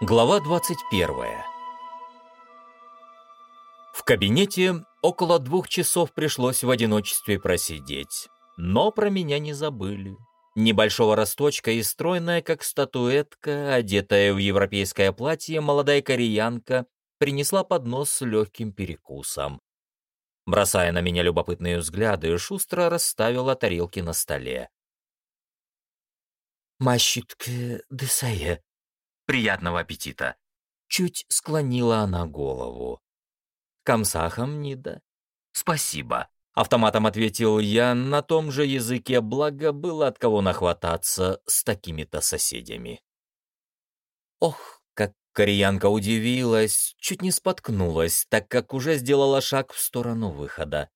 Глава 21 В кабинете около двух часов пришлось в одиночестве просидеть, но про меня не забыли. Небольшого росточка и стройная, как статуэтка, одетая в европейское платье, молодая кореянка принесла поднос с легким перекусом. Бросая на меня любопытные взгляды, шустро расставила тарелки на столе. «Мащитке десае», Приятного аппетита!» Чуть склонила она голову. «Камсахам нида?» «Спасибо», — автоматом ответил я на том же языке, благо было от кого нахвататься с такими-то соседями. Ох, как кореянка удивилась, чуть не споткнулась, так как уже сделала шаг в сторону выхода.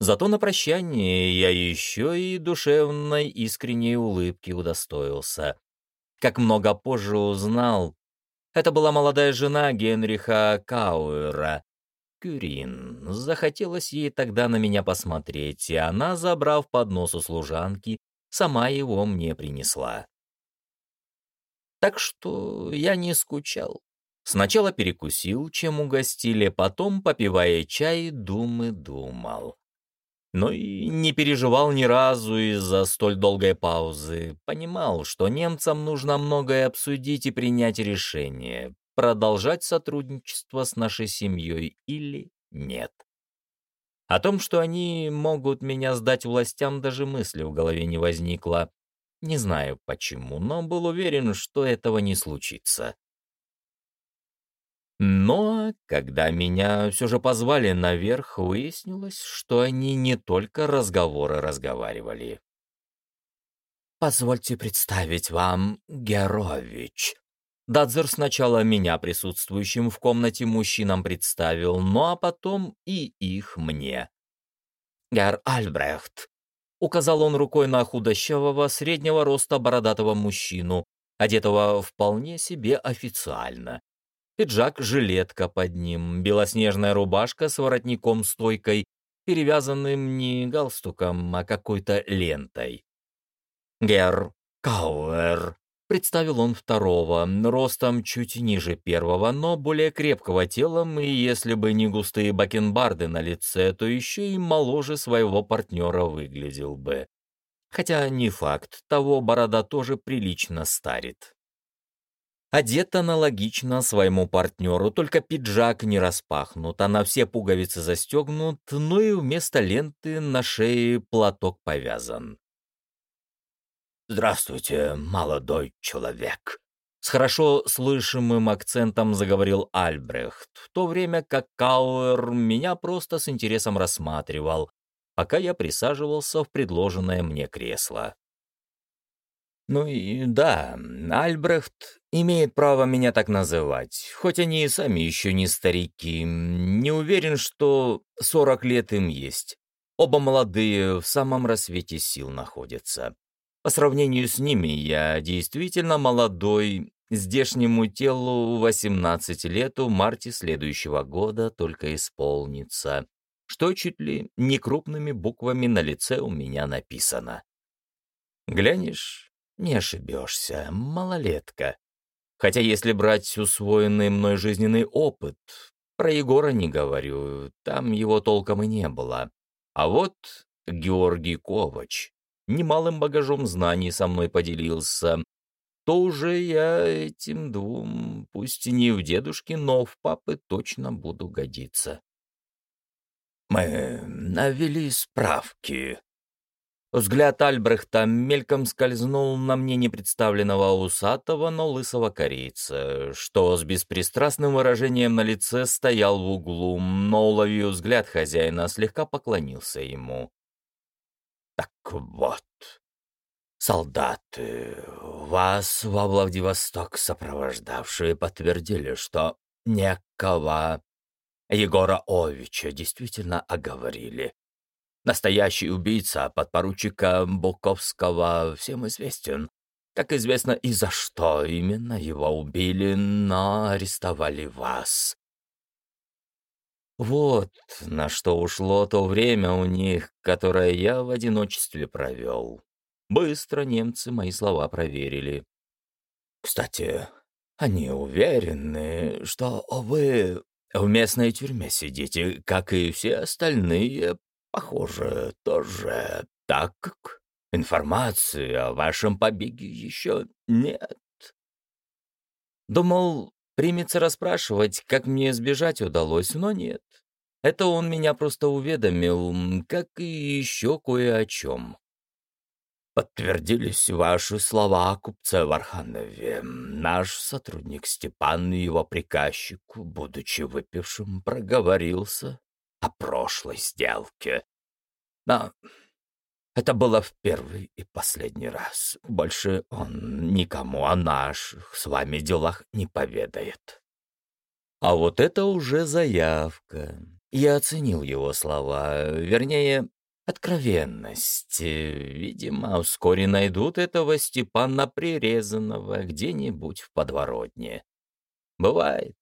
Зато на прощание я еще и душевной искренней улыбки удостоился. Как много позже узнал, это была молодая жена Генриха Кауэра, Кюрин. Захотелось ей тогда на меня посмотреть, и она, забрав поднос у служанки, сама его мне принесла. Так что я не скучал. Сначала перекусил, чем угостили, потом, попивая чай, думы думал но и не переживал ни разу из-за столь долгой паузы. Понимал, что немцам нужно многое обсудить и принять решение, продолжать сотрудничество с нашей семьей или нет. О том, что они могут меня сдать властям, даже мысли в голове не возникло. Не знаю почему, но был уверен, что этого не случится. Но когда меня все же позвали наверх, выяснилось, что они не только разговоры разговаривали. «Позвольте представить вам Герович». Дадзер сначала меня присутствующим в комнате мужчинам представил, ну а потом и их мне. «Гер Альбрехт», — указал он рукой на худощавого, среднего роста бородатого мужчину, одетого вполне себе официально пиджак-жилетка под ним, белоснежная рубашка с воротником-стойкой, перевязанным не галстуком, а какой-то лентой. «Герр Кауэр», — представил он второго, ростом чуть ниже первого, но более крепкого телом, и если бы не густые бакенбарды на лице, то еще и моложе своего партнера выглядел бы. Хотя не факт, того борода тоже прилично старит. Одет аналогично своему партнеру, только пиджак не распахнут, а на все пуговицы застегнут, ну и вместо ленты на шее платок повязан. «Здравствуйте, молодой человек», — с хорошо слышимым акцентом заговорил Альбрехт, в то время как Кауэр меня просто с интересом рассматривал, пока я присаживался в предложенное мне кресло. Ну и да, Альбрехт имеет право меня так называть, хоть они и сами еще не старики. Не уверен, что сорок лет им есть. Оба молодые, в самом рассвете сил находятся. По сравнению с ними я действительно молодой, здешнему телу 18 лет в марте следующего года только исполнится, что чуть ли не крупными буквами на лице у меня написано. Глянешь, не ошибешься, малолетка. Хотя если брать усвоенный мной жизненный опыт, про Егора не говорю, там его толком и не было. А вот Георгий Ковач немалым багажом знаний со мной поделился, то уже я этим двум, пусть и не в дедушке, но в папы точно буду годиться. Мы навели справки, Взгляд Альбрехта мельком скользнул на мне непредставленного усатого, но лысого корейца, что с беспристрастным выражением на лице стоял в углу, но, уловив взгляд хозяина, слегка поклонился ему. «Так вот, солдаты, вас во Владивосток сопровождавшие подтвердили, что некого Егора Овича действительно оговорили». Настоящий убийца подпоручика Буковского всем известен. Как известно и за что именно его убили, но арестовали вас. Вот на что ушло то время у них, которое я в одиночестве провел. Быстро немцы мои слова проверили. Кстати, Они уверены, что вы в местной тюрьме сидите, как и все остальные, похоже, тоже так как информации о вашем побеге еще нет. Думал, примется расспрашивать, как мне сбежать удалось, но нет. Это он меня просто уведомил, как и еще кое о чем. Подтвердились ваши слова о купце Варханове. Наш сотрудник Степан и его приказчик, будучи выпившим, проговорился о прошлой сделке. Но это было в первый и последний раз. Больше он никому о наших с вами делах не поведает. А вот это уже заявка. Я оценил его слова, вернее, откровенность. Видимо, вскоре найдут этого Степана Прирезанного где-нибудь в подворотне. Бывает.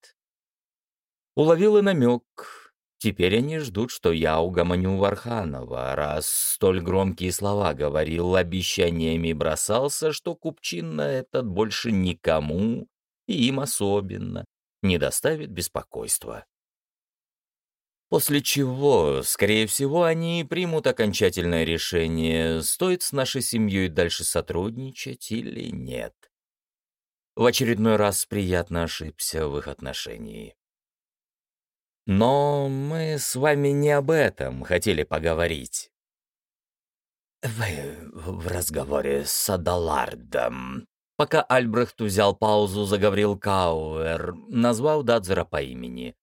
Уловил и намек. Теперь они ждут, что я угомоню Варханова, раз столь громкие слова говорил, обещаниями бросался, что купчин на этот больше никому, и им особенно, не доставит беспокойства. После чего, скорее всего, они примут окончательное решение, стоит с нашей семьей дальше сотрудничать или нет. В очередной раз приятно ошибся в их отношении. Но мы с вами не об этом хотели поговорить. Вы в разговоре с Адалардом. Пока Альбрехт взял паузу, заговорил Кауэр, назвал Дадзера по имени.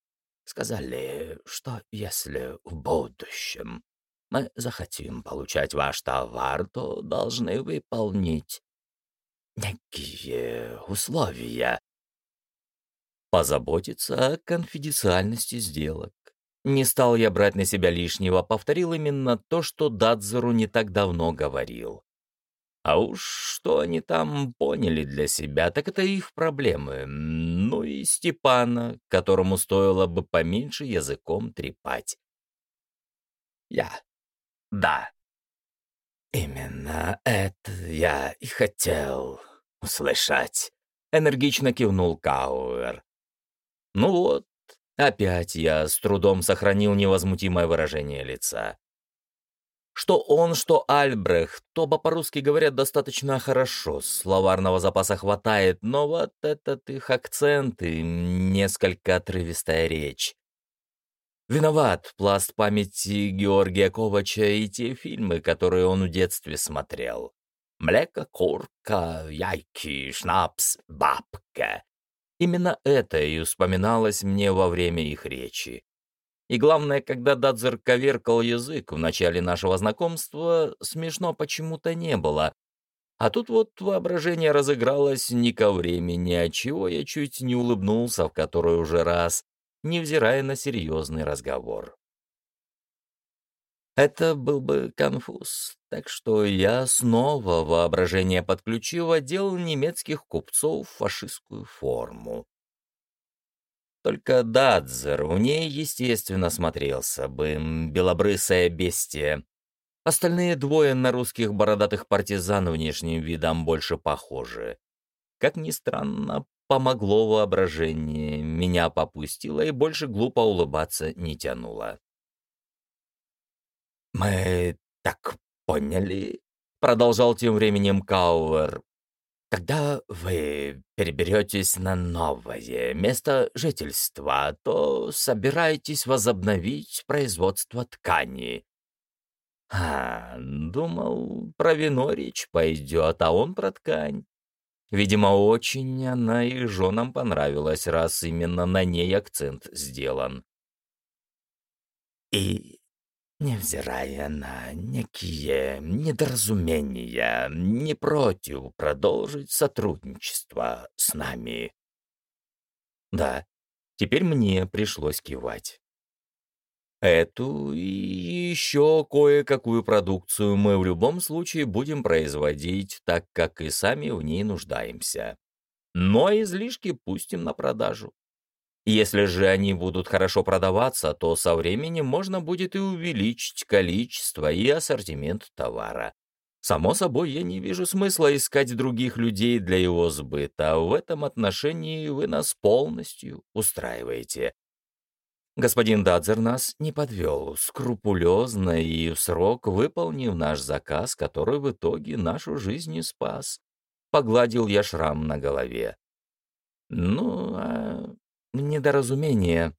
Сказали, что если в будущем мы захотим получать ваш товар, то должны выполнить некие условия. Позаботиться о конфиденциальности сделок. Не стал я брать на себя лишнего, повторил именно то, что Дадзеру не так давно говорил. А уж что они там поняли для себя, так это их проблемы. Ну и Степана, которому стоило бы поменьше языком трепать. Я. Да. Именно это я и хотел услышать. Энергично кивнул Кауэр. Ну вот, опять я с трудом сохранил невозмутимое выражение лица. Что он, что Альбрехт, оба по-русски говорят достаточно хорошо, словарного запаса хватает, но вот этот их акцент и несколько отрывистая речь. Виноват пласт памяти Георгия Ковача и те фильмы, которые он в детстве смотрел. Млеко, курка, яйки, шнапс, бабка. Именно это и вспоминалось мне во время их речи. И главное, когда Дадзер коверкал язык в начале нашего знакомства, смешно почему-то не было. А тут вот воображение разыгралось не ко времени, отчего я чуть не улыбнулся в который уже раз, невзирая на серьезный разговор. Это был бы конфуз, так что я снова воображение подключил, одел немецких купцов в фашистскую форму. Только Дадзер в ней, естественно, смотрелся бы, белобрысое бестие. Остальные двое на русских бородатых партизан внешним видом больше похожи. Как ни странно, помогло воображение, меня попустило и больше глупо улыбаться не тянуло. «Мы так поняли», — продолжал тем временем Кауэр, когда вы переберетесь на новое место жительства, то собираетесь возобновить производство ткани. А, думал, про вино речь пойдет, а он про ткань. Видимо, очень она и женам понравилась, раз именно на ней акцент сделан. И невзирая на некие недоразумения, не против продолжить сотрудничество с нами. Да, теперь мне пришлось кивать. Эту и еще кое-какую продукцию мы в любом случае будем производить, так как и сами в ней нуждаемся. Но излишки пустим на продажу. Если же они будут хорошо продаваться, то со временем можно будет и увеличить количество и ассортимент товара. Само собой, я не вижу смысла искать других людей для его сбыта, в этом отношении вы нас полностью устраиваете. Господин Дадзер нас не подвел, скрупулезно и в срок выполнив наш заказ, который в итоге нашу жизнь не спас. Погладил я шрам на голове. Ну, а недоразумение.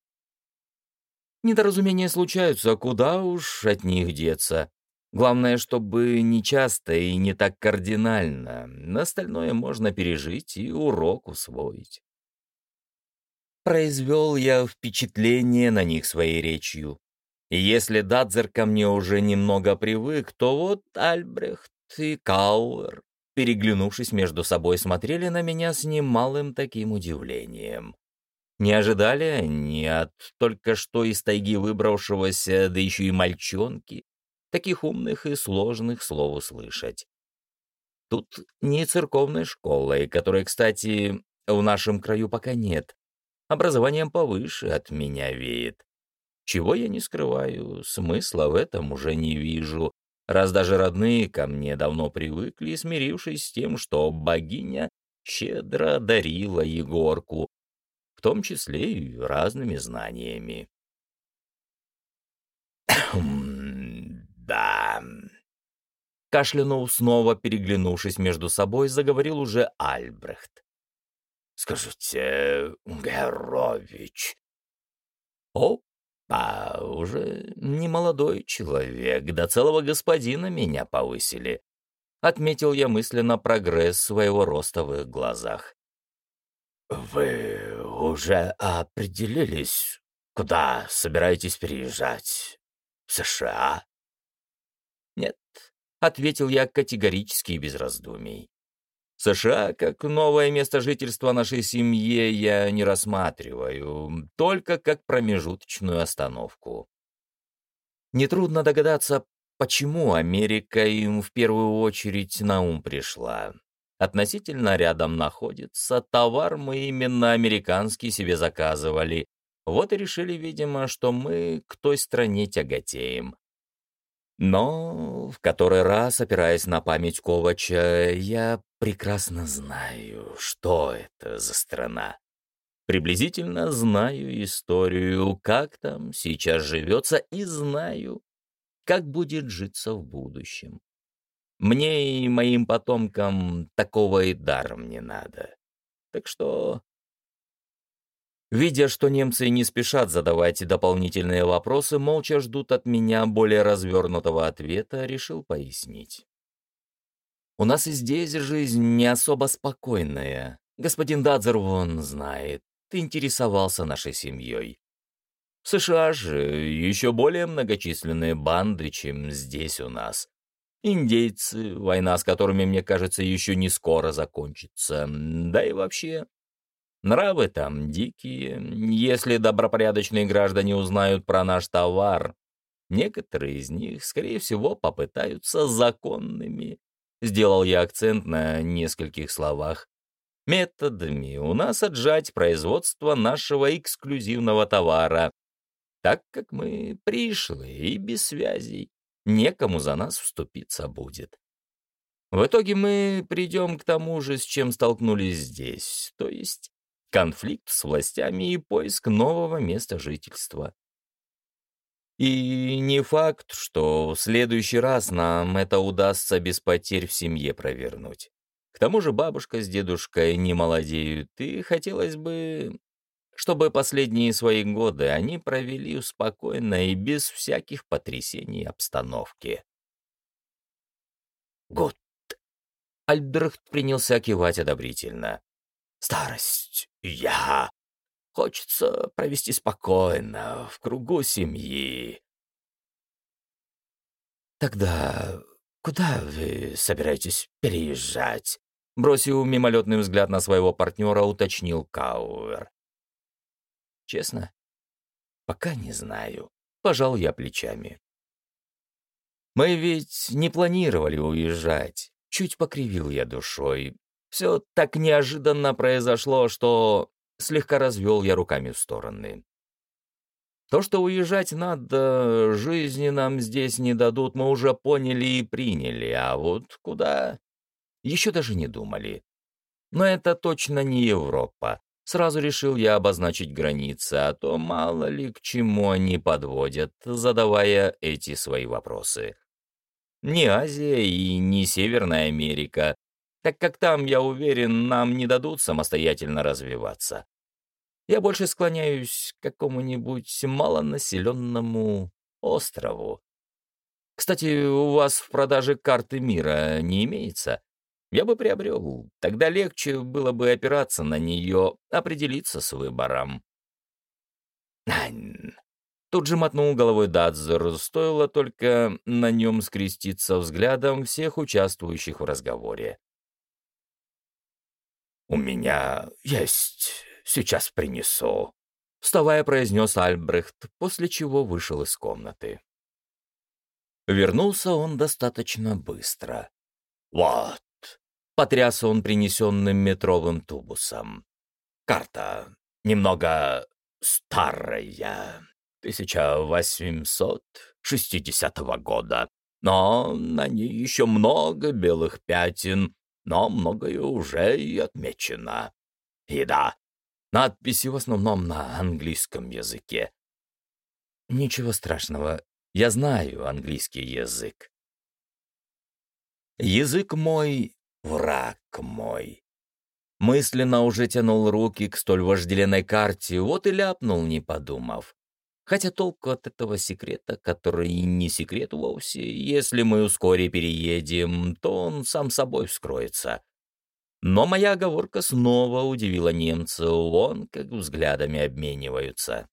Недоразумения случаются, куда уж от них деться. Главное, чтобы не часто и не так кардинально. Остальное можно пережить и урок усвоить. Произвел я впечатление на них своей речью. И если Дадзер ко мне уже немного привык, то вот Альбрехт и Кауэр, переглянувшись между собой, смотрели на меня с немалым таким удивлением. Не ожидали они от только что из тайги выбравшегося, да еще и мальчонки, таких умных и сложных слов услышать. Тут не церковной школы, которой, кстати, в нашем краю пока нет. Образованием повыше от меня веет. Чего я не скрываю, смысла в этом уже не вижу, раз даже родные ко мне давно привыкли, смирившись с тем, что богиня щедро дарила Егорку, в том числе и разными знаниями. да...» Кашлянув, снова переглянувшись между собой, заговорил уже Альбрехт. «Скажите, Герович...» «Опа, уже не молодой человек, до целого господина меня повысили», отметил я мысленно прогресс своего роста в их глазах. «Вы уже определились, куда собираетесь переезжать? В США?» «Нет», — ответил я категорически и без раздумий. США как новое место жительства нашей семье я не рассматриваю, только как промежуточную остановку. Нетрудно догадаться, почему Америка им в первую очередь на ум пришла. Относительно рядом находится, товар мы именно американский себе заказывали, вот и решили, видимо, что мы к той стране тяготеем. Но в который раз, опираясь на память Ковача, я прекрасно знаю, что это за страна. Приблизительно знаю историю, как там сейчас живется, и знаю, как будет житься в будущем. Мне и моим потомкам такого и даром не надо. Так что Видя, что немцы не спешат задавать дополнительные вопросы, молча ждут от меня более развернутого ответа, решил пояснить. У нас и здесь жизнь не особо спокойная. Господин Дадзер вон знает, интересовался нашей семьей. В США же еще более многочисленные банды, чем здесь у нас. Индейцы, война с которыми, мне кажется, еще не скоро закончится. Да и вообще, Нравы там дикие. Если добропорядочные граждане узнают про наш товар, некоторые из них, скорее всего, попытаются законными. Сделал я акцент на нескольких словах. Методами у нас отжать производство нашего эксклюзивного товара, так как мы пришлые и без связей. Некому за нас вступиться будет. В итоге мы придем к тому же, с чем столкнулись здесь, то есть конфликт с властями и поиск нового места жительства. И не факт, что в следующий раз нам это удастся без потерь в семье провернуть. К тому же бабушка с дедушкой не молодеют, и хотелось бы, чтобы последние свои годы они провели спокойно и без всяких потрясений обстановки. Год. Альбрехт принялся кивать одобрительно. Старость я. Хочется провести спокойно, в кругу семьи. Тогда куда вы собираетесь переезжать? Бросив мимолетный взгляд на своего партнера, уточнил Кауэр. Честно? Пока не знаю. Пожал я плечами. Мы ведь не планировали уезжать. Чуть покривил я душой. Все так неожиданно произошло, что слегка развел я руками в стороны. То, что уезжать надо, жизни нам здесь не дадут, мы уже поняли и приняли, а вот куда? Еще даже не думали. Но это точно не Европа. Сразу решил я обозначить границы, а то мало ли к чему они подводят, задавая эти свои вопросы. Не Азия и не Северная Америка, так как там, я уверен, нам не дадут самостоятельно развиваться. Я больше склоняюсь к какому-нибудь малонаселенному острову. Кстати, у вас в продаже карты мира не имеется? Я бы приобрел. Тогда легче было бы опираться на нее, определиться с выбором. Ань. Тут же мотнул головой Дадзер, стоило только на нем скреститься взглядом всех участвующих в разговоре. «У меня есть Сейчас принесу», — вставая, произнес Альбрехт, после чего вышел из комнаты. Вернулся он достаточно быстро. «Вот», — потряс он принесенным метровым тубусом. «Карта немного старая, 1860 года, но на ней еще много белых пятен, но многое уже и отмечено. И да, Надписи в основном на английском языке. Ничего страшного, я знаю английский язык. Язык мой — враг мой. Мысленно уже тянул руки к столь вожделенной карте, вот и ляпнул, не подумав. Хотя толку от этого секрета, который и не секрет вовсе, если мы вскоре переедем, то он сам собой вскроется. Но моя оговорка снова удивила немца, вон как взглядами обмениваются.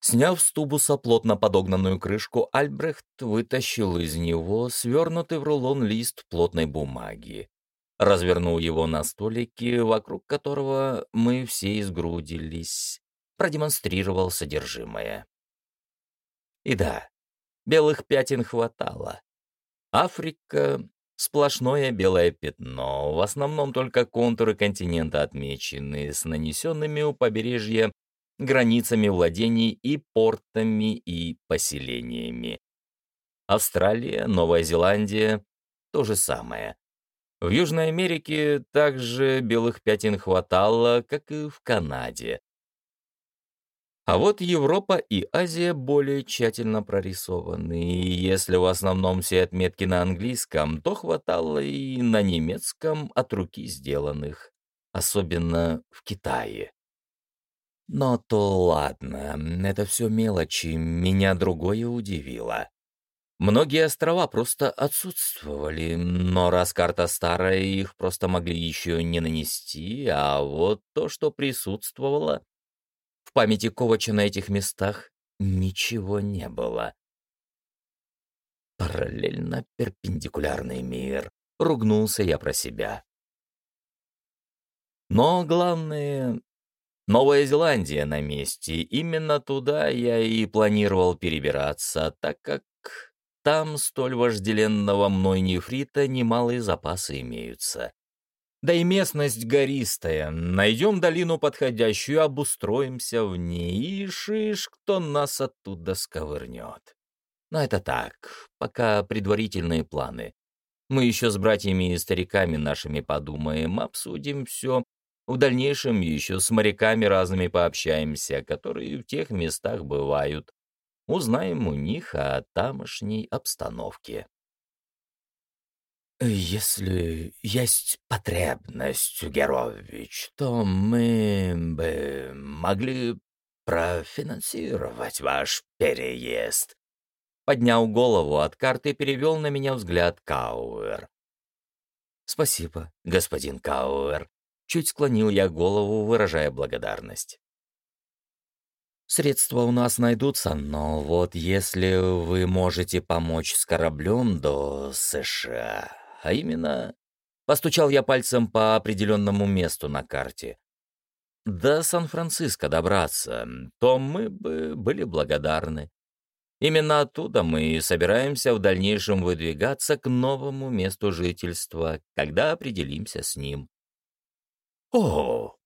Сняв с тубуса плотно подогнанную крышку, Альбрехт вытащил из него свернутый в рулон лист плотной бумаги. Развернул его на столике, вокруг которого мы все изгрудились. Продемонстрировал содержимое. И да, белых пятен хватало. Африка Сплошное белое пятно, в основном только контуры континента отмечены, с нанесенными у побережья границами владений и портами и поселениями. Австралия, Новая Зеландия — то же самое. В Южной Америке также белых пятен хватало, как и в Канаде. А вот Европа и Азия более тщательно прорисованы, и если в основном все отметки на английском, то хватало и на немецком от руки сделанных, особенно в Китае. Но то ладно, это все мелочи, меня другое удивило. Многие острова просто отсутствовали, но раз карта старая, их просто могли еще не нанести, а вот то, что присутствовало, в памяти Ковача на этих местах ничего не было. Параллельно перпендикулярный мир. Ругнулся я про себя. Но главное, Новая Зеландия на месте. Именно туда я и планировал перебираться, так как там столь вожделенного мной нефрита немалые запасы имеются. Да и местность гористая. Найдем долину подходящую, обустроимся в ней, и шиш, кто нас оттуда сковырнет. Но это так, пока предварительные планы. Мы еще с братьями и стариками нашими подумаем, обсудим все. В дальнейшем еще с моряками разными пообщаемся, которые в тех местах бывают. Узнаем у них о тамошней обстановке. «Если есть потребность, Герович, то мы бы могли профинансировать ваш переезд». Поднял голову от карты и перевел на меня взгляд Кауэр. «Спасибо, господин Кауэр», — чуть склонил я голову, выражая благодарность. Средства у нас найдутся, но вот если вы можете помочь с кораблем до США, а именно... Постучал я пальцем по определенному месту на карте. До Сан-Франциско добраться, то мы бы были благодарны. Именно оттуда мы собираемся в дальнейшем выдвигаться к новому месту жительства, когда определимся с ним. «О,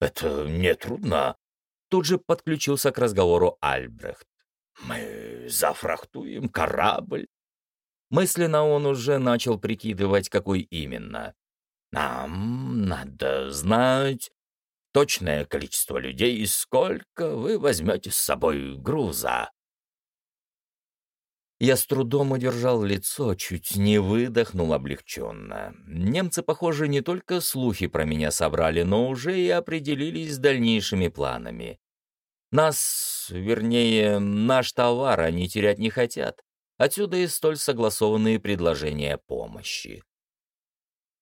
это нетрудно», Тут же подключился к разговору Альбрехт. «Мы зафрахтуем корабль». Мысленно он уже начал прикидывать, какой именно. «Нам надо знать точное количество людей и сколько вы возьмете с собой груза». Я с трудом удержал лицо, чуть не выдохнул облегченно. Немцы, похоже, не только слухи про меня собрали, но уже и определились с дальнейшими планами. Нас, вернее, наш товар они терять не хотят. Отсюда и столь согласованные предложения помощи.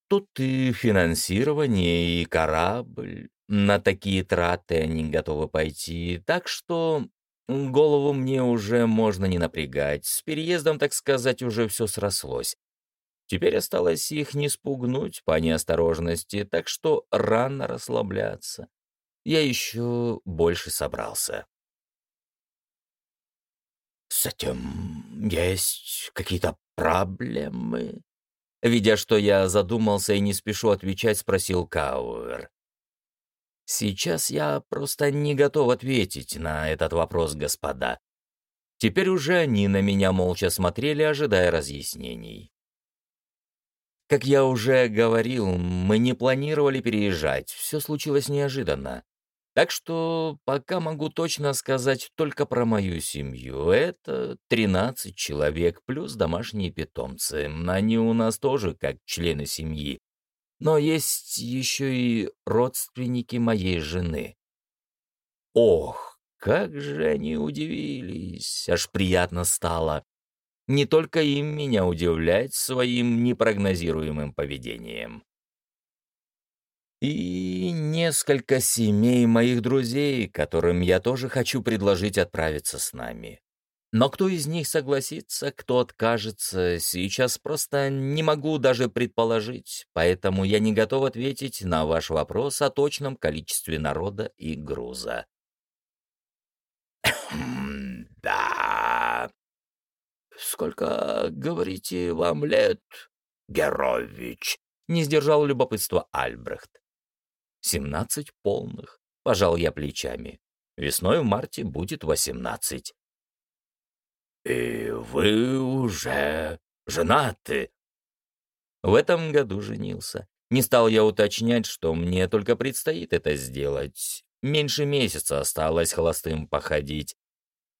Тут и финансирование, и корабль. На такие траты они готовы пойти, так что Голову мне уже можно не напрягать. С переездом, так сказать, уже все срослось. Теперь осталось их не спугнуть по неосторожности, так что рано расслабляться. Я еще больше собрался. «С этим есть какие-то проблемы?» Видя, что я задумался и не спешу отвечать, спросил Кауэр. Сейчас я просто не готов ответить на этот вопрос, господа. Теперь уже они на меня молча смотрели, ожидая разъяснений. Как я уже говорил, мы не планировали переезжать, все случилось неожиданно. Так что пока могу точно сказать только про мою семью. Это 13 человек плюс домашние питомцы. Они у нас тоже как члены семьи. Но есть еще и родственники моей жены. Ох, как же они удивились, аж приятно стало. Не только им меня удивлять своим непрогнозируемым поведением. И несколько семей моих друзей, которым я тоже хочу предложить отправиться с нами. Но кто из них согласится, кто откажется, сейчас просто не могу даже предположить, поэтому я не готов ответить на ваш вопрос о точном количестве народа и груза. «Да. Сколько, говорите, вам лет, Герович?» — не сдержал любопытства Альбрехт. «Семнадцать полных», — пожал я плечами. «Весной в марте будет восемнадцать». «И вы уже женаты?» В этом году женился. Не стал я уточнять, что мне только предстоит это сделать. Меньше месяца осталось холостым походить.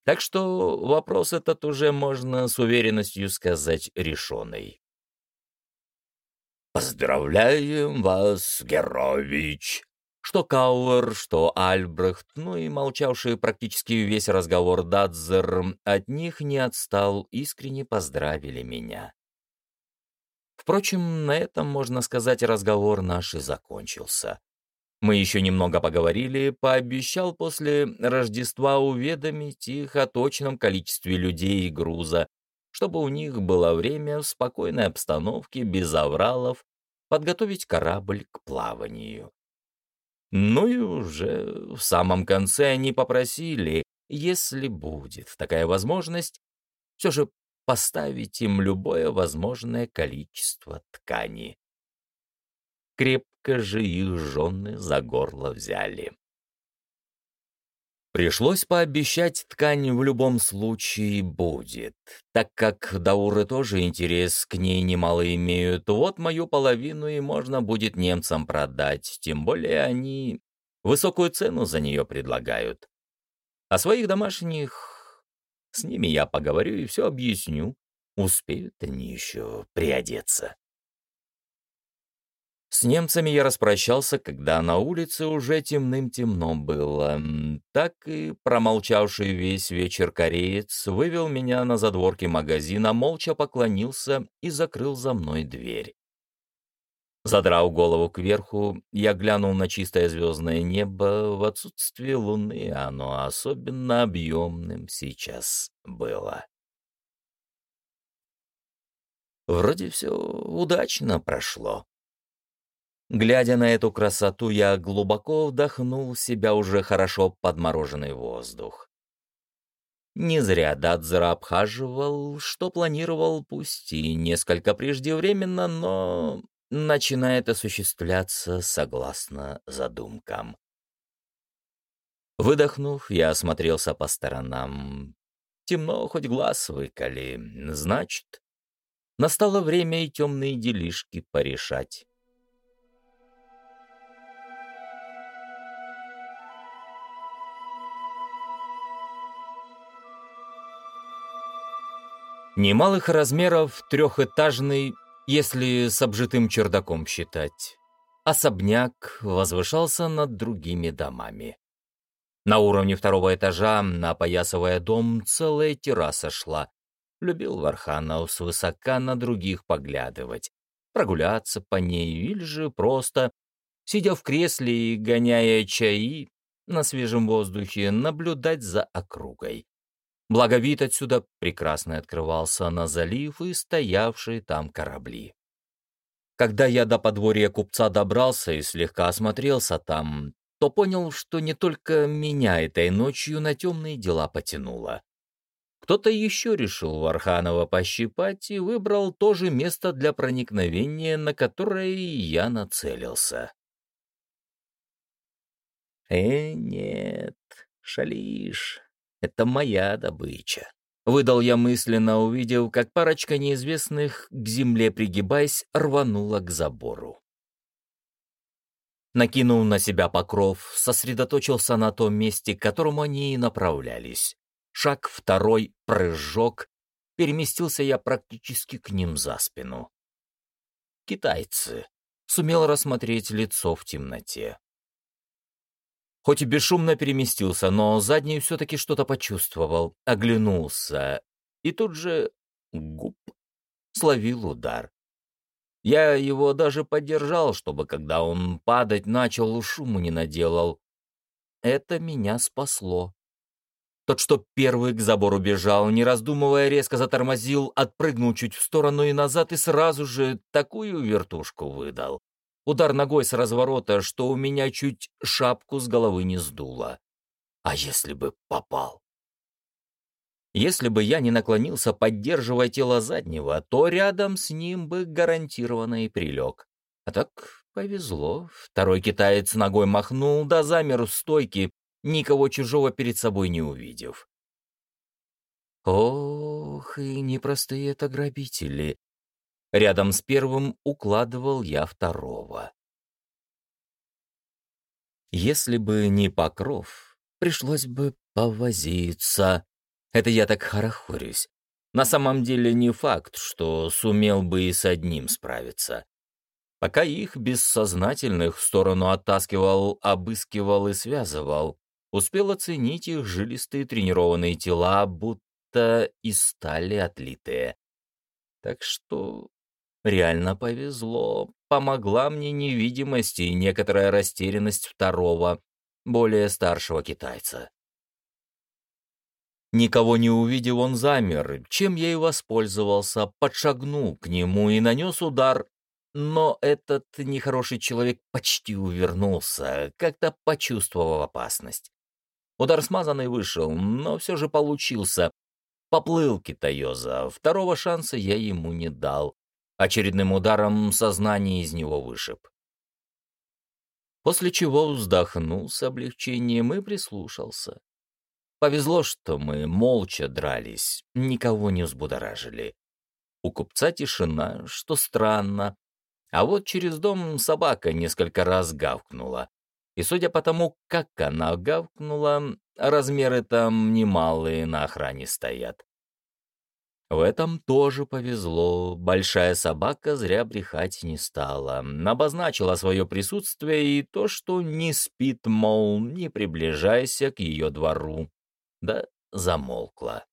Так что вопрос этот уже можно с уверенностью сказать решенный. «Поздравляем вас, Герович!» Что Кауэр, что Альбрехт, ну и молчавший практически весь разговор Дадзер, от них не отстал, искренне поздравили меня. Впрочем, на этом, можно сказать, разговор наш и закончился. Мы еще немного поговорили, пообещал после Рождества уведомить их о точном количестве людей и груза, чтобы у них было время в спокойной обстановке, без авралов, подготовить корабль к плаванию. Ну и уже в самом конце они попросили, если будет такая возможность, все же поставить им любое возможное количество ткани. Крепко же их жены за горло взяли. Пришлось пообещать, ткань в любом случае будет, так как дауры тоже интерес к ней немало имеют. Вот мою половину и можно будет немцам продать, тем более они высокую цену за нее предлагают. А своих домашних... С ними я поговорю и все объясню. Успеют они еще приодеться. С немцами я распрощался, когда на улице уже темным-темно было. Так и промолчавший весь вечер кореец вывел меня на задворки магазина, молча поклонился и закрыл за мной дверь. Задрав голову кверху, я глянул на чистое звездное небо. В отсутствие луны оно особенно объемным сейчас было. Вроде все удачно прошло. Глядя на эту красоту, я глубоко вдохнул в себя уже хорошо подмороженный воздух. Не зря Дадзера обхаживал, что планировал, пусть и несколько преждевременно, но начинает осуществляться согласно задумкам. Выдохнув, я осмотрелся по сторонам. Темно, хоть глаз выколи. Значит, настало время и темные делишки порешать. Немалых размеров трехэтажный, если с обжитым чердаком считать. Особняк возвышался над другими домами. На уровне второго этажа, опоясывая дом, целая терраса шла. Любил Варханов свысока на других поглядывать, прогуляться по ней или же просто, сидя в кресле и гоняя чаи на свежем воздухе, наблюдать за округой. Благо вид отсюда прекрасно открывался на залив и стоявшие там корабли. Когда я до подворья купца добрался и слегка осмотрелся там, то понял, что не только меня этой ночью на темные дела потянуло. Кто-то еще решил Варханова пощипать и выбрал то же место для проникновения, на которое я нацелился. «Э, нет, шалишь, это моя добыча», — выдал я мысленно, увидев, как парочка неизвестных, к земле пригибаясь, рванула к забору. Накинул на себя покров, сосредоточился на том месте, к которому они и направлялись. Шаг второй, прыжок. Переместился я практически к ним за спину. Китайцы. Сумел рассмотреть лицо в темноте. Хоть и бесшумно переместился, но задний все-таки что-то почувствовал, оглянулся. И тут же губ словил удар. Я его даже поддержал, чтобы, когда он падать начал, шуму не наделал. Это меня спасло. Тот, что первый к забору бежал, не раздумывая, резко затормозил, отпрыгнул чуть в сторону и назад и сразу же такую вертушку выдал. Удар ногой с разворота, что у меня чуть шапку с головы не сдуло. А если бы попал? Если бы я не наклонился, поддерживая тело заднего, то рядом с ним бы гарантированно и прилег. А так повезло. Второй китаец ногой махнул, да замер в стойке, никого чужого перед собой не увидев. Ох, и непростые это грабители. Рядом с первым укладывал я второго. Если бы не покров, пришлось бы повозиться. Это я так хорохорюсь. На самом деле не факт, что сумел бы и с одним справиться. Пока их бессознательных в сторону оттаскивал, обыскивал и связывал, успел оценить их жилистые тренированные тела, будто из стали отлитые. Так что реально повезло. Помогла мне невидимость и некоторая растерянность второго, более старшего китайца. Никого не увидев, он замер, чем я и воспользовался, подшагнул к нему и нанес удар, но этот нехороший человек почти увернулся, как-то почувствовав опасность. Удар смазанный вышел, но все же получился. Поплыл китаёза, второго шанса я ему не дал. Очередным ударом сознание из него вышиб. После чего вздохнул с облегчением и прислушался. Повезло, что мы молча дрались, никого не взбудоражили. У купца тишина, что странно. А вот через дом собака несколько раз гавкнула. И судя по тому, как она гавкнула, размеры там немалые на охране стоят. В этом тоже повезло. Большая собака зря брехать не стала. Обозначила свое присутствие и то, что не спит, мол, не приближайся к ее двору да замолкла.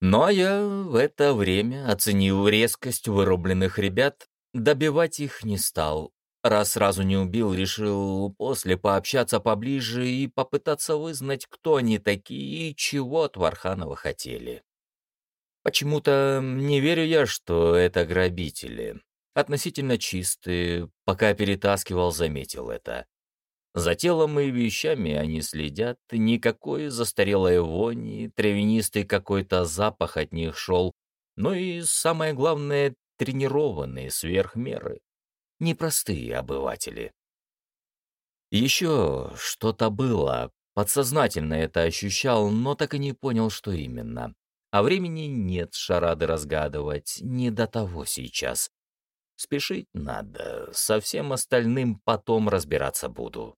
Ну а я в это время, оценил резкость вырубленных ребят, добивать их не стал. Раз сразу не убил, решил после пообщаться поближе и попытаться вызнать, кто они такие и чего от Варханова хотели. Почему-то не верю я, что это грабители. Относительно чистые, пока перетаскивал, заметил это. За телом и вещами они следят, никакой застарелой вони, травянистый какой-то запах от них шел, но и, самое главное, тренированные сверх меры. Непростые обыватели. Еще что-то было, подсознательно это ощущал, но так и не понял, что именно. А времени нет шарады разгадывать, не до того сейчас. Спешить надо, со всем остальным потом разбираться буду.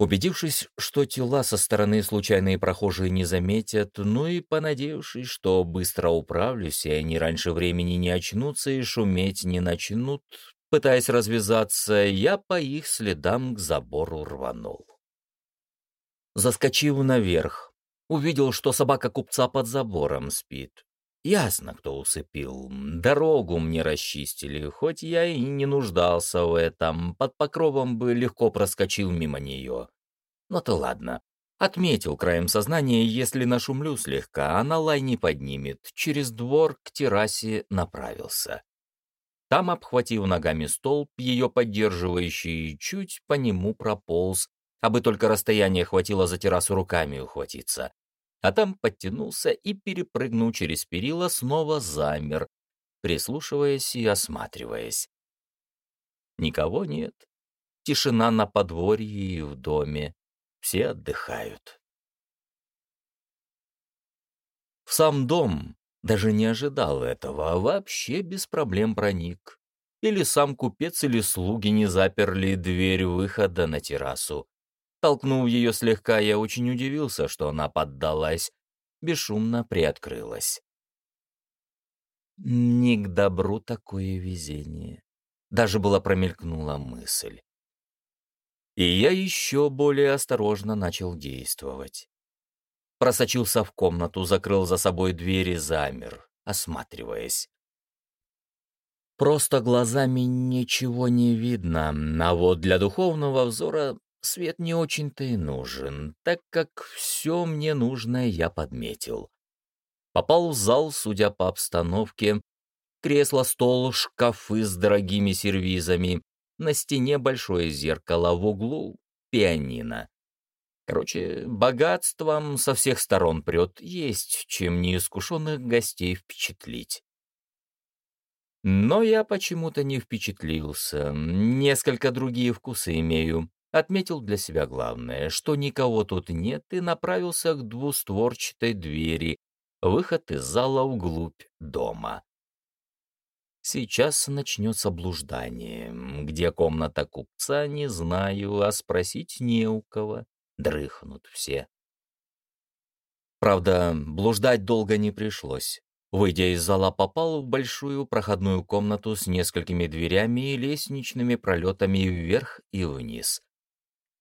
Убедившись, что тела со стороны случайные прохожие не заметят, ну и понадеявшись, что быстро управлюсь, и они раньше времени не очнутся и шуметь не начнут, пытаясь развязаться, я по их следам к забору рванул. Заскочив наверх, увидел, что собака купца под забором спит. Ясно, кто усыпил. Дорогу мне расчистили, хоть я и не нуждался в этом. Под покровом бы легко проскочил мимо нее. Но то ладно. Отметил краем сознания, если нашумлю слегка, она лай не поднимет. Через двор к террасе направился. Там, обхватив ногами столб, ее поддерживающий, чуть по нему прополз, абы только расстояние хватило за террасу руками ухватиться а там подтянулся и, перепрыгнул через перила, снова замер, прислушиваясь и осматриваясь. Никого нет. Тишина на подворье и в доме. Все отдыхают. В сам дом даже не ожидал этого, а вообще без проблем проник. Или сам купец, или слуги не заперли дверь выхода на террасу. Толкнув ее слегка, я очень удивился, что она поддалась, бесшумно приоткрылась. Не к добру такое везение. Даже была промелькнула мысль. И я еще более осторожно начал действовать. Просочился в комнату, закрыл за собой дверь и замер, осматриваясь. Просто глазами ничего не видно, а вот для духовного взора свет не очень-то и нужен, так как все мне нужное я подметил. Попал в зал, судя по обстановке. Кресло, стол, шкафы с дорогими сервизами. На стене большое зеркало, в углу — пианино. Короче, богатством со всех сторон прет, есть чем неискушенных гостей впечатлить. Но я почему-то не впечатлился, несколько другие вкусы имею. Отметил для себя главное, что никого тут нет, и направился к двустворчатой двери, выход из зала вглубь дома. Сейчас начнется блуждание. Где комната купца, не знаю, а спросить не у кого. Дрыхнут все. Правда, блуждать долго не пришлось. Выйдя из зала, попал в большую проходную комнату с несколькими дверями и лестничными пролетами вверх и вниз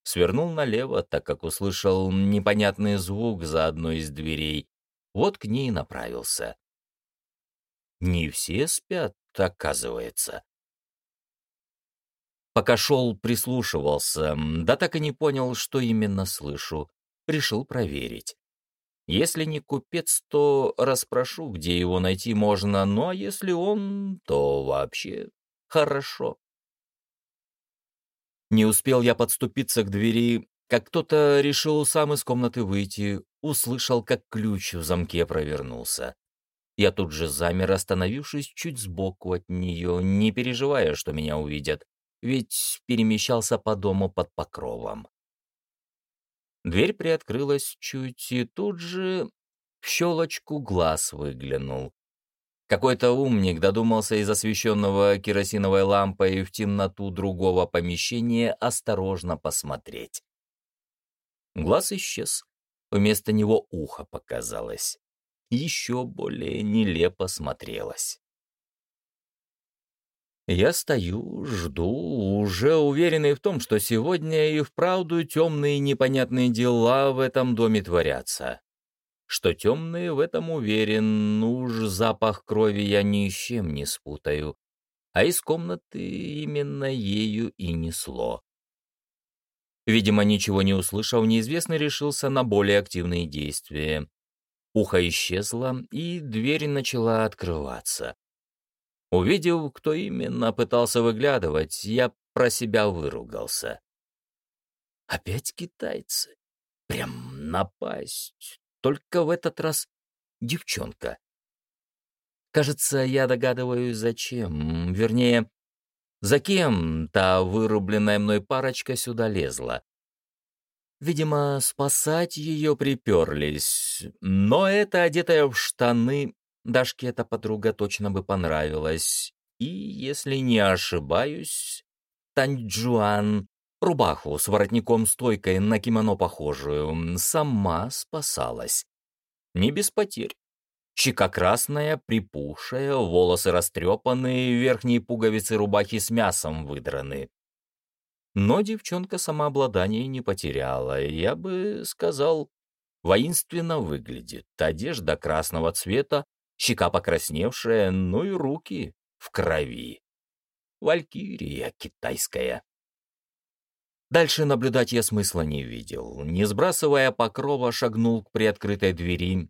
свернул налево, так как услышал непонятный звук за одной из дверей. Вот к ней направился. Не все спят, оказывается. Пока шел, прислушивался, да так и не понял, что именно слышу. Решил проверить. Если не купец, то расспрошу, где его найти можно, ну а если он, то вообще хорошо. Не успел я подступиться к двери, как кто-то решил сам из комнаты выйти, услышал, как ключ в замке провернулся. Я тут же замер, остановившись чуть сбоку от нее, не переживая, что меня увидят, ведь перемещался по дому под покровом. Дверь приоткрылась чуть, и тут же в щелочку глаз выглянул. Какой-то умник додумался из освещенного керосиновой лампой в темноту другого помещения осторожно посмотреть. Глаз исчез. Вместо него ухо показалось. Еще более нелепо смотрелось. Я стою, жду, уже уверенный в том, что сегодня и вправду темные непонятные дела в этом доме творятся. Что темные в этом уверен, ну уж запах крови я ни с чем не спутаю. А из комнаты именно ею и несло. Видимо, ничего не услышав, неизвестный решился на более активные действия. Ухо исчезло, и дверь начала открываться. Увидев, кто именно пытался выглядывать, я про себя выругался. Опять китайцы. Прям напасть. Только в этот раз девчонка. Кажется, я догадываюсь, зачем. Вернее, За кем та вырубленная мной парочка сюда лезла? Видимо, спасать ее приперлись, но эта одетая в штаны Дашке эта подруга точно бы понравилась. И, если не ошибаюсь, Таньчжуан, рубаху с воротником-стойкой на кимоно похожую, сама спасалась. Не без потерь. Щека красная, припухшая, волосы растрепанные, верхние пуговицы рубахи с мясом выдраны. Но девчонка самообладание не потеряла, я бы сказал, воинственно выглядит. Одежда красного цвета, щека покрасневшая, ну и руки в крови. Валькирия китайская. Дальше наблюдать я смысла не видел. Не сбрасывая покрова, шагнул к приоткрытой двери.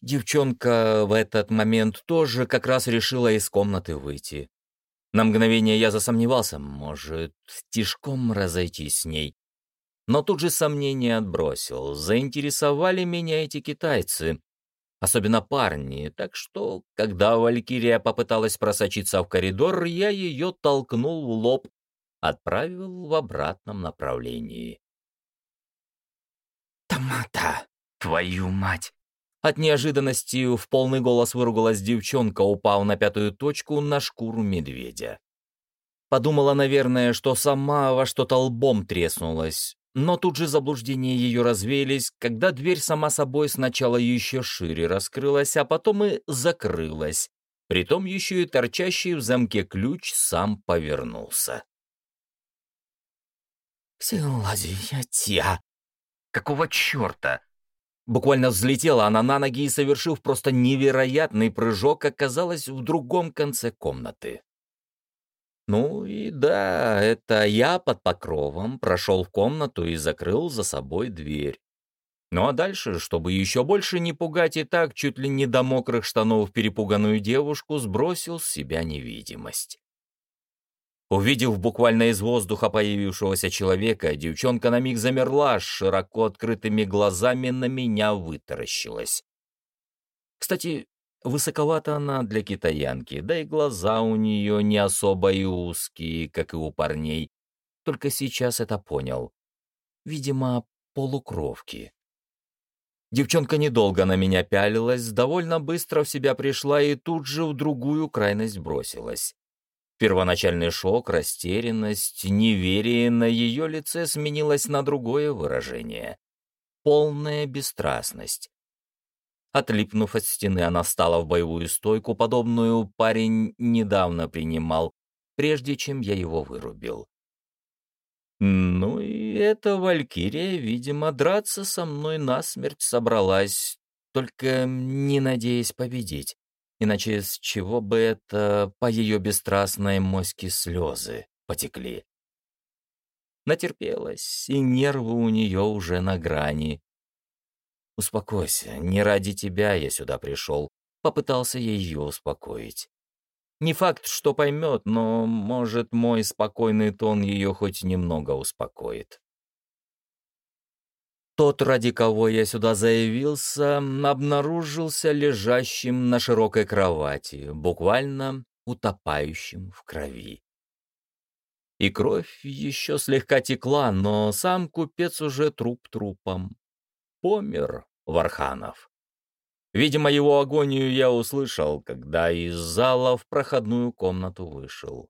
Девчонка в этот момент тоже как раз решила из комнаты выйти. На мгновение я засомневался, может, тишком разойтись с ней. Но тут же сомнения отбросил. Заинтересовали меня эти китайцы особенно парни, так что, когда Валькирия попыталась просочиться в коридор, я ее толкнул в лоб, отправил в обратном направлении. «Томата, твою мать!» От неожиданности в полный голос выругалась девчонка, упав на пятую точку на шкуру медведя. Подумала, наверное, что сама во что-то лбом треснулась, но тут же заблуждения ее развеялись, когда дверь сама собой сначала еще шире раскрылась, а потом и закрылась. Притом еще и торчащий в замке ключ сам повернулся. «Силазия, Какого черта?» Буквально взлетела она на ноги и, совершив просто невероятный прыжок, оказалась в другом конце комнаты. Ну и да, это я под покровом прошел в комнату и закрыл за собой дверь. Ну а дальше, чтобы еще больше не пугать и так чуть ли не до мокрых штанов перепуганную девушку, сбросил с себя невидимость. Увидев буквально из воздуха появившегося человека, девчонка на миг замерла, широко открытыми глазами на меня вытаращилась. Кстати, Высоковата она для китаянки, да и глаза у нее не особо и узкие, как и у парней. Только сейчас это понял. Видимо, полукровки. Девчонка недолго на меня пялилась, довольно быстро в себя пришла и тут же в другую крайность бросилась. Первоначальный шок, растерянность, неверие на ее лице сменилось на другое выражение. Полная бесстрастность. Отлипнув от стены, она встала в боевую стойку, подобную парень недавно принимал, прежде чем я его вырубил. Ну и эта валькирия, видимо, драться со мной насмерть собралась, только не надеясь победить. Иначе с чего бы это по ее бесстрастной моське слезы потекли? Натерпелась, и нервы у нее уже на грани. «Успокойся, не ради тебя я сюда пришел», — попытался ее успокоить. Не факт, что поймет, но, может, мой спокойный тон ее хоть немного успокоит. Тот, ради кого я сюда заявился, обнаружился лежащим на широкой кровати, буквально утопающим в крови. И кровь еще слегка текла, но сам купец уже труп трупом помер Варханов. Видимо, его агонию я услышал, когда из зала в проходную комнату вышел.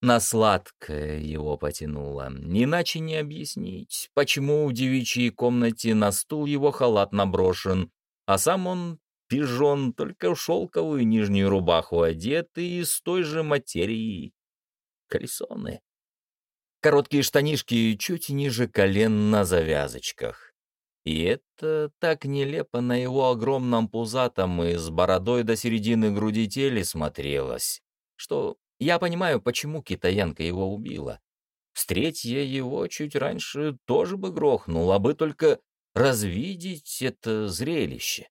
На сладкое его потянуло. Иначе не объяснить, почему в девичьей комнате на стул его халат наброшен, а сам он пижон, только в шелковую нижнюю рубаху одет и из той же материи. Колесоны. Короткие штанишки чуть ниже колен на завязочках. И это так нелепо на его огромном пузатом и с бородой до середины груди теле смотрелось, что я понимаю, почему китаянка его убила. Встреть я его чуть раньше тоже бы грохнул, а бы только развидеть это зрелище.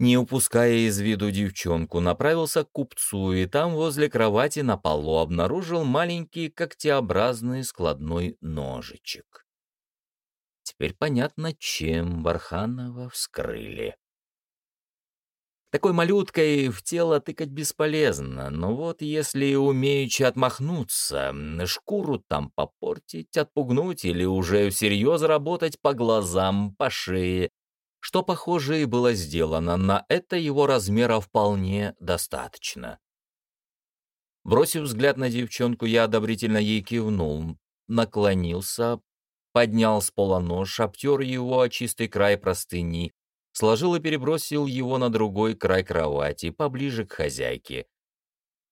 Не упуская из виду девчонку, направился к купцу и там возле кровати на полу обнаружил маленький когтеобразный складной ножичек. Теперь понятно, чем Барханова вскрыли. Такой малюткой в тело тыкать бесполезно, но вот если умеючи отмахнуться, шкуру там попортить, отпугнуть или уже всерьез работать по глазам, по шее, что, похоже, и было сделано, на это его размера вполне достаточно. Бросив взгляд на девчонку, я одобрительно ей кивнул, наклонился, поднял с пола нож, обтер его о чистый край простыни, сложил и перебросил его на другой край кровати, поближе к хозяйке.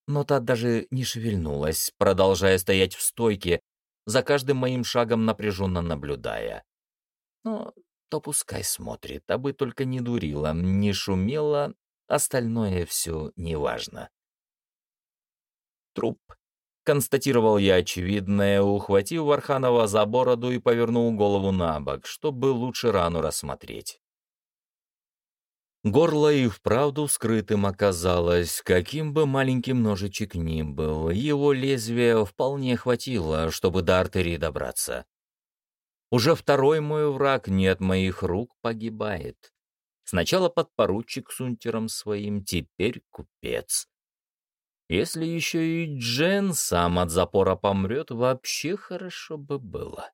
Но та даже не шевельнулась, продолжая стоять в стойке, за каждым моим шагом напряженно наблюдая. Но то пускай смотрит, а бы только не дурила, не шумела, остальное все неважно. Труп. Констатировал я очевидное, ухватив Варханова за бороду и повернул голову на бок, чтобы лучше рану рассмотреть. Горло и вправду скрытым оказалось, каким бы маленьким ножичек ни был, его лезвия вполне хватило, чтобы до артерии добраться. Уже второй мой враг не от моих рук погибает. Сначала подпоручик с унтером своим, теперь купец. Если еще и Джен сам от запора помрет, вообще хорошо бы было.